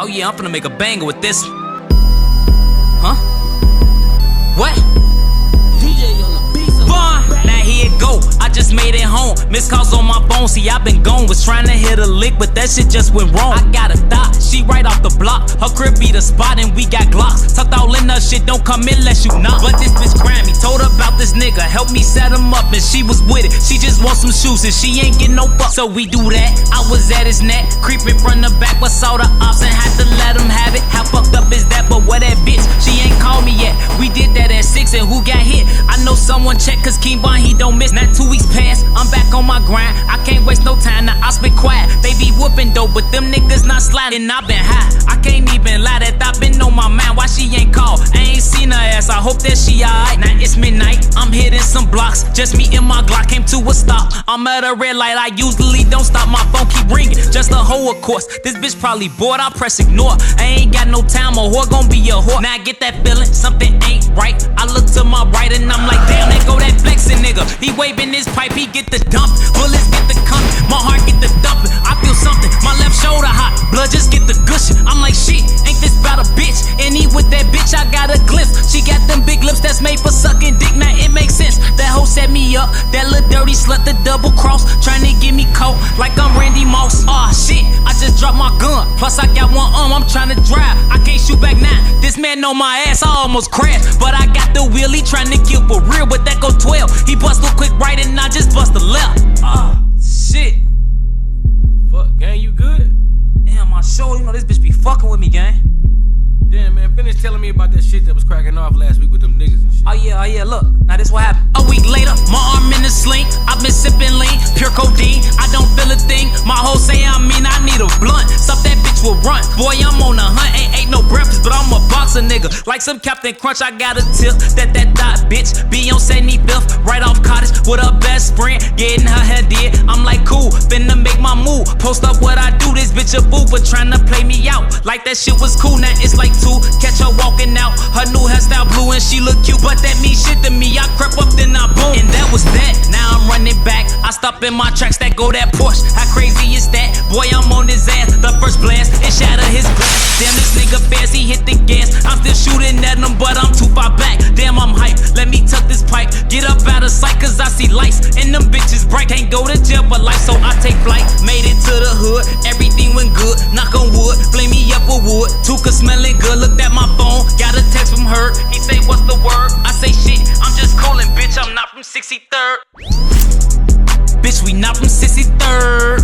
Oh yeah, I'm finna make a banger with this. Huh? What? DJ on the beat. Now here it go. I just made it home. Missed calls on my phone. See, I been gone. Was trying to hit a lick, but that shit just went wrong. I got a thought. She right off the block. Her crib be the spot, and we got glocks. Tucked all in her shit. Don't come in unless you knock. But nigga. Help me set him up, and she was with it. She just want some shoes, and she ain't get no fuck. So we do that. I was at his neck, creeping from the back, but saw the ops and had to let him have it. How fucked up is that? But what that bitch? She ain't called me yet. We did that at six, and who got hit? Someone check, cause Von, he don't miss. Not two weeks past, I'm back on my grind. I can't waste no time, now I spit quiet. They be whooping though, but them niggas not sliding. I been high. I can't even lie that I been on my mind. Why she ain't called? I ain't seen her ass. I hope that she alright. Now it's midnight. I'm hitting some blocks. Just me and my Glock came to a stop. I'm at a red light. I usually don't stop. My phone keep ringing. Just a hoe, of course. This bitch probably bored. I press ignore. I ain't got no time. A whore gon' be a whore. Now I get that feeling something ain't right. I look to my right and I'm like, damn, nigga. He waving his pipe. He get the dump. Bullets get the coming. My heart get the dumping. I feel something. My left shoulder hot. Blood just get the gushing. I'm like, shit, ain't this about a bitch? And he with that bitch, I got a glimpse. She got them big lips that's made for sucking dick. Now it makes sense. That hoe set me up. That little dirty slut, the double cross. Trying to get me caught like I'm Randy Moss. Aw, shit, I just dropped my gun. Plus, I got one arm, I'm trying to drive. I can't shoot back now. This man know my ass, I almost crashed. But I got the wheelie trying to kill for real, but that go 12. He bust a quick right and I just bust a left. Ah, shit. Fuck, gang, you good? Damn, my shoulder, you know this bitch be fucking with me, gang. Damn, man, finish telling me about that shit that was cracking off last week with them niggas and shit. Oh yeah, oh yeah, look. Now this what happened. A week later, my arm in a sling. I've been sipping lean, pure codeine. I don't feel a thing. My whole say I'm mean Boy, I'm on a hunt. Ain't ate no breakfast, but I'm a boxer nigga. Like some Captain Crunch, I got a tip. That that dot bitch. Be on 75th, right off cottage with her best friend. Getting her head did. I'm like cool, finna make my move. Post up what I do. This bitch a fool, but tryna play me out. Like that shit was cool. Now it's like two. Catch her walking out. Her new hairstyle blue and she look cute, but that mean shit to me. I crept up, then I boom. And that was that. Now I'm running back. I stop in my tracks that go that Porsche. How crazy is that? Boy, I'm on his ass. The blast and shatter his glass. Damn, this nigga fast, he hit the gas. I'm still shooting at him, but I'm too far back. Damn, I'm hype. Let me tuck this pipe. Get up out of sight, cause I see lights. And them bitches bright. Can't go to jail for life, so I take flight. Made it to the hood, everything went good. Knock on wood, flame me up with wood. Tuka smelling good, looked at my phone. Got a text from her. He say, What's the word? I say, Shit, I'm just calling, bitch. I'm not from 63rd. Bitch, we not from 63rd.